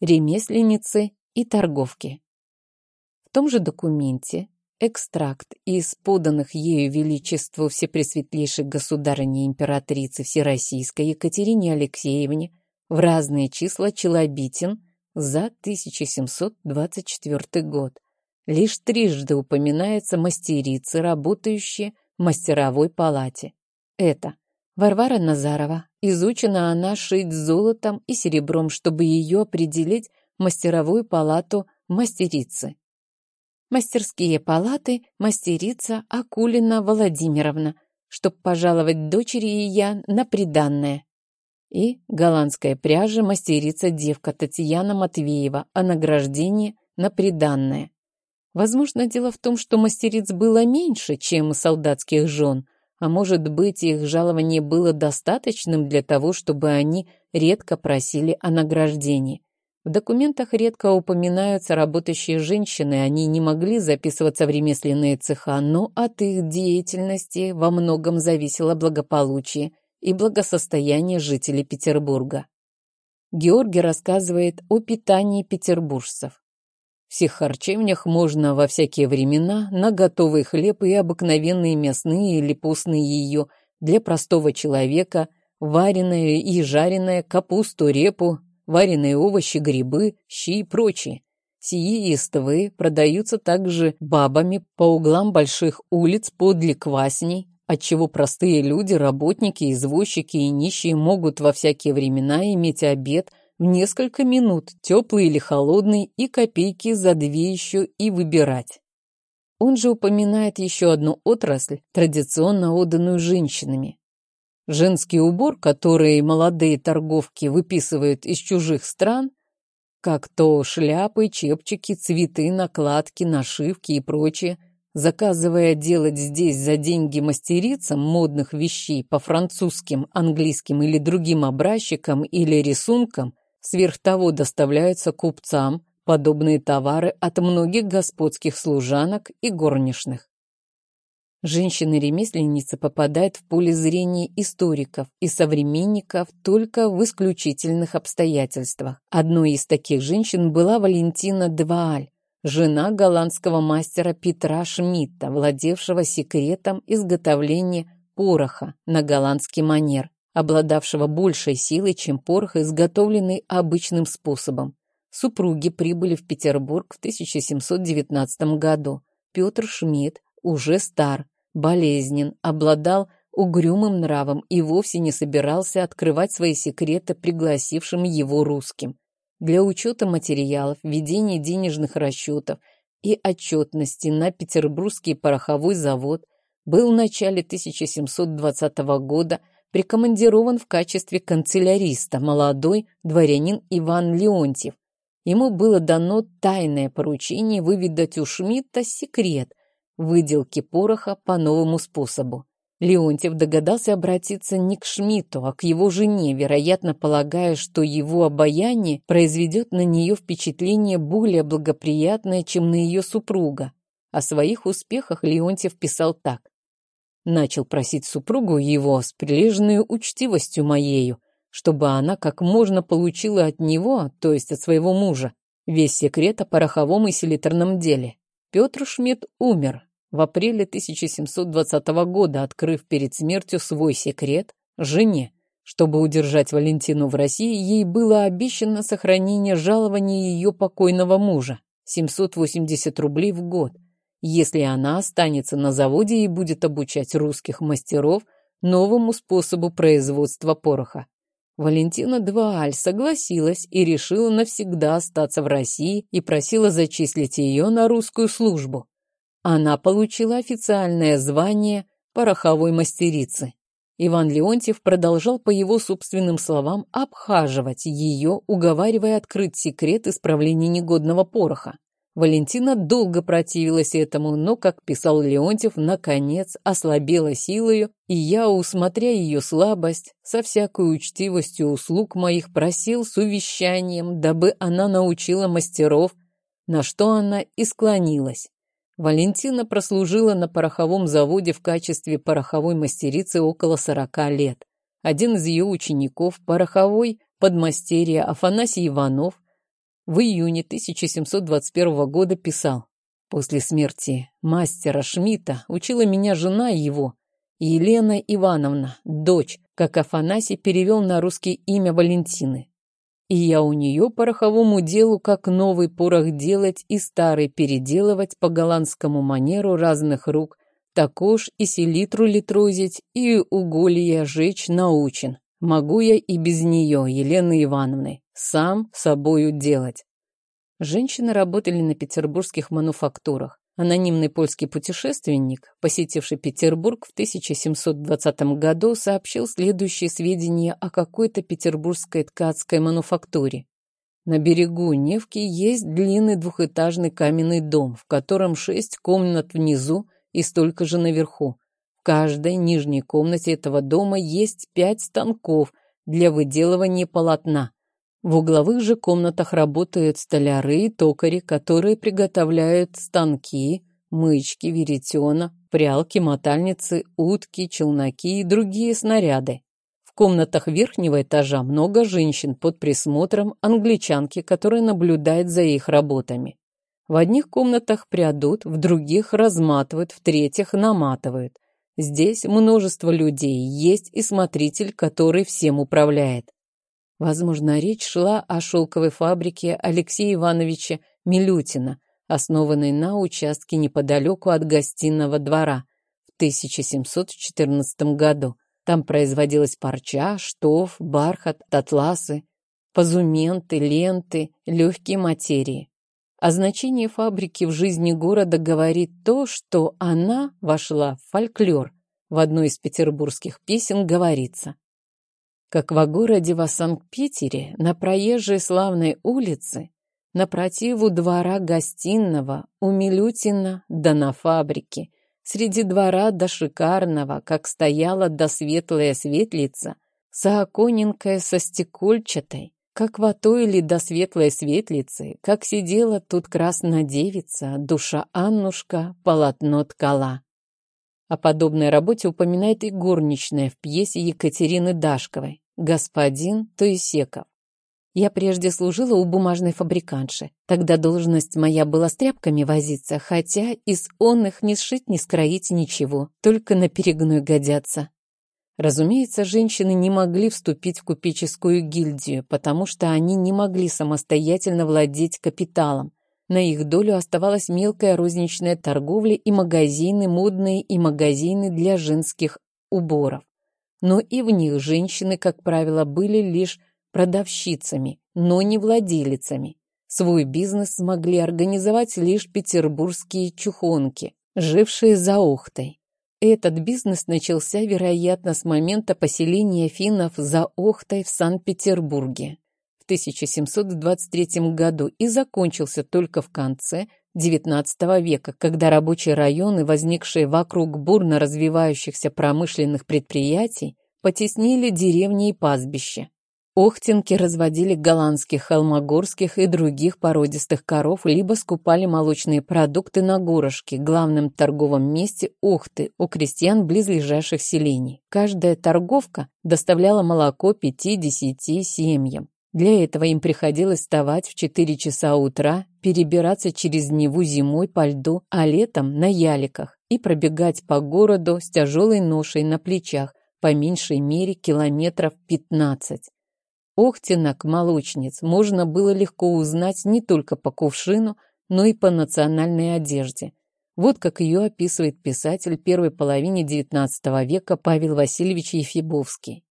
ремесленницы и торговки. В том же документе экстракт из поданных ею Величеству Всепресветлейшей Государыне Императрицы Всероссийской Екатерине Алексеевне в разные числа Челобитин за 1724 год. Лишь трижды упоминается мастерицы, работающие в мастеровой палате. Это Варвара Назарова. Изучена она шить золотом и серебром, чтобы ее определить в мастеровую палату мастерицы. Мастерские палаты мастерица Акулина Владимировна, чтоб пожаловать дочери ее на приданное. И голландская пряжа мастерица девка Татьяна Матвеева о награждении на приданное. Возможно, дело в том, что мастериц было меньше, чем солдатских жен, а может быть, их жалование было достаточным для того, чтобы они редко просили о награждении. В документах редко упоминаются работающие женщины, они не могли записываться в ремесленные цеха, но от их деятельности во многом зависело благополучие и благосостояние жителей Петербурга. Георгий рассказывает о питании петербуржцев. В всех харчевнях можно во всякие времена на готовый хлеб и обыкновенные мясные или постные ее для простого человека, вареное и жареное, капусту, репу, вареные овощи, грибы, щи и прочее. Сии истовые продаются также бабами по углам больших улиц подле квасней, отчего простые люди, работники, извозчики и нищие могут во всякие времена иметь обед – в несколько минут, теплый или холодный, и копейки за две еще и выбирать. Он же упоминает еще одну отрасль, традиционно отданную женщинами. Женский убор, который молодые торговки выписывают из чужих стран, как то шляпы, чепчики, цветы, накладки, нашивки и прочее, заказывая делать здесь за деньги мастерицам модных вещей по французским, английским или другим образчикам или рисункам, Сверх того доставляются купцам подобные товары от многих господских служанок и горничных. Женщины-ремесленницы попадают в поле зрения историков и современников только в исключительных обстоятельствах. Одной из таких женщин была Валентина Двааль, жена голландского мастера Петра Шмидта, владевшего секретом изготовления пороха на голландский манер обладавшего большей силой, чем порох, изготовленный обычным способом. Супруги прибыли в Петербург в 1719 году. Петр Шмидт уже стар, болезнен, обладал угрюмым нравом и вовсе не собирался открывать свои секреты пригласившим его русским. Для учета материалов, ведения денежных расчетов и отчетности на Петербургский пороховой завод был в начале 1720 года прикомандирован в качестве канцеляриста молодой дворянин Иван Леонтьев. Ему было дано тайное поручение выведать у Шмидта секрет выделки пороха по новому способу. Леонтьев догадался обратиться не к Шмидту, а к его жене, вероятно, полагая, что его обаяние произведет на нее впечатление более благоприятное, чем на ее супруга. О своих успехах Леонтьев писал так. Начал просить супругу его с прилежной учтивостью моею, чтобы она как можно получила от него, то есть от своего мужа, весь секрет о пороховом и селитерном деле. Петр Шмидт умер в апреле 1720 года, открыв перед смертью свой секрет жене. Чтобы удержать Валентину в России, ей было обещано сохранение жалования ее покойного мужа – 780 рублей в год – если она останется на заводе и будет обучать русских мастеров новому способу производства пороха. Валентина Двааль согласилась и решила навсегда остаться в России и просила зачислить ее на русскую службу. Она получила официальное звание пороховой мастерицы. Иван Леонтьев продолжал, по его собственным словам, обхаживать ее, уговаривая открыть секрет исправления негодного пороха. Валентина долго противилась этому, но, как писал Леонтьев, наконец ослабела силою, и я, усмотря ее слабость, со всякой учтивостью услуг моих просил с увещанием, дабы она научила мастеров, на что она и склонилась. Валентина прослужила на пороховом заводе в качестве пороховой мастерицы около сорока лет. Один из ее учеников, пороховой подмастерье Афанасий Иванов, в июне 1721 года писал «После смерти мастера Шмидта учила меня жена его, Елена Ивановна, дочь, как Афанасий перевел на русский имя Валентины. И я у нее пороховому делу как новый порох делать и старый переделывать по голландскому манеру разных рук, також и селитру литрозить, и уголья жечь научен. Могу я и без нее, Елены Ивановны, сам собою делать. Женщины работали на петербургских мануфактурах. Анонимный польский путешественник, посетивший Петербург в 1720 году, сообщил следующие сведения о какой-то петербургской ткацкой мануфактуре. На берегу Невки есть длинный двухэтажный каменный дом, в котором шесть комнат внизу и столько же наверху каждой нижней комнате этого дома есть пять станков для выделывания полотна. В угловых же комнатах работают столяры и токари, которые приготовляют станки, мычки, веретена, прялки, мотальницы, утки, челноки и другие снаряды. В комнатах верхнего этажа много женщин под присмотром англичанки, которая наблюдает за их работами. В одних комнатах прядут, в других разматывают, в третьих наматывают. Здесь множество людей, есть и смотритель, который всем управляет. Возможно, речь шла о шелковой фабрике Алексея Ивановича Милютина, основанной на участке неподалеку от гостиного двора в 1714 году. Там производилась парча, штоф, бархат, атласы, позументы, ленты, легкие материи. О значении фабрики в жизни города говорит то, что она вошла в фольклор. В одной из петербургских песен говорится «Как во городе во Санкт-Питере на проезжей славной улице на противу двора гостиного у Милютина да на фабрике, среди двора до шикарного, как стояла до светлая светлица, сооконенькая со стекольчатой, как в той ли до светлой светлицы, как сидела тут красная девица, душа Аннушка, полотно ткала. О подобной работе упоминает и горничная в пьесе Екатерины Дашковой «Господин Туисеков». Я прежде служила у бумажной фабриканши. Тогда должность моя была с тряпками возиться, хотя из он их ни сшить, ни скроить ничего, только на перегной годятся. Разумеется, женщины не могли вступить в купеческую гильдию, потому что они не могли самостоятельно владеть капиталом. На их долю оставалась мелкая розничная торговля и магазины, модные и магазины для женских уборов. Но и в них женщины, как правило, были лишь продавщицами, но не владелицами. Свой бизнес смогли организовать лишь петербургские чухонки, жившие за Охтой. Этот бизнес начался, вероятно, с момента поселения финнов за Охтой в Санкт-Петербурге 1723 году и закончился только в конце XIX века, когда рабочие районы, возникшие вокруг бурно развивающихся промышленных предприятий, потеснили деревни и пастбища. Охтинки разводили голландских, холмогорских и других породистых коров, либо скупали молочные продукты на горошке, главном торговом месте Охты, у крестьян близлежащих селений. Каждая торговка доставляла молоко 5-10 семьям. Для этого им приходилось вставать в 4 часа утра, перебираться через Неву зимой по льду, а летом на яликах и пробегать по городу с тяжелой ношей на плечах, по меньшей мере километров 15. Охтинок молочниц можно было легко узнать не только по кувшину, но и по национальной одежде. Вот как ее описывает писатель первой половины XIX века Павел Васильевич Ефибовский.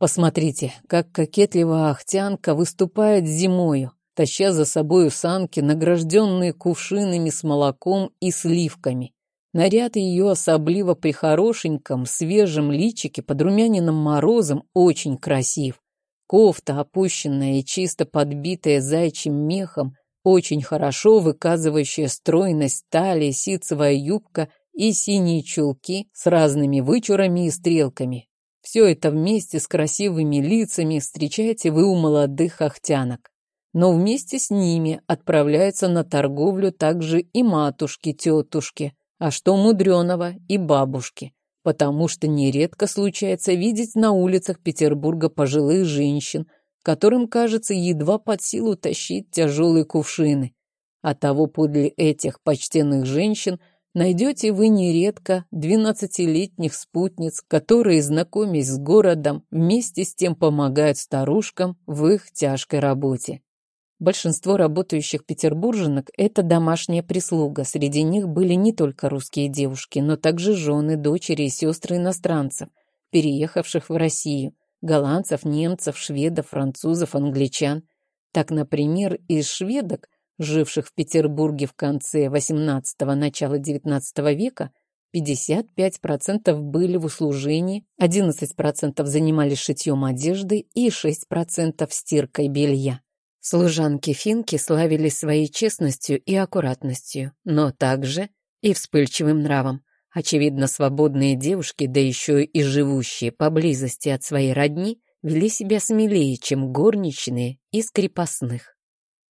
Посмотрите, как кокетливо Ахтянка выступает зимою, таща за собою санки, награжденные кувшинами с молоком и сливками. Наряд ее особливо при хорошеньком, свежем личике под румяниным морозом очень красив. Кофта, опущенная и чисто подбитая зайчим мехом, очень хорошо выказывающая стройность талии, ситцевая юбка и синие чулки с разными вычурами и стрелками. Все это вместе с красивыми лицами встречаете вы у молодых ахтянок. Но вместе с ними отправляются на торговлю также и матушки-тетушки, а что мудреного и бабушки потому что нередко случается видеть на улицах Петербурга пожилых женщин, которым, кажется, едва под силу тащить тяжелые кувшины. А того подле этих почтенных женщин найдете вы нередко двенадцатилетних спутниц, которые, знакомясь с городом, вместе с тем помогают старушкам в их тяжкой работе. Большинство работающих петербурженок – это домашняя прислуга. Среди них были не только русские девушки, но также жены, дочери и сестры иностранцев, переехавших в Россию, голландцев, немцев, шведов, французов, англичан. Так, например, из шведок, живших в Петербурге в конце XVIII – начала XIX века, 55% были в услужении, 11% занимались шитьем одежды и 6% стиркой белья. Служанки-финки славились своей честностью и аккуратностью, но также и вспыльчивым нравом. Очевидно, свободные девушки, да еще и живущие поблизости от своей родни, вели себя смелее, чем горничные из крепостных.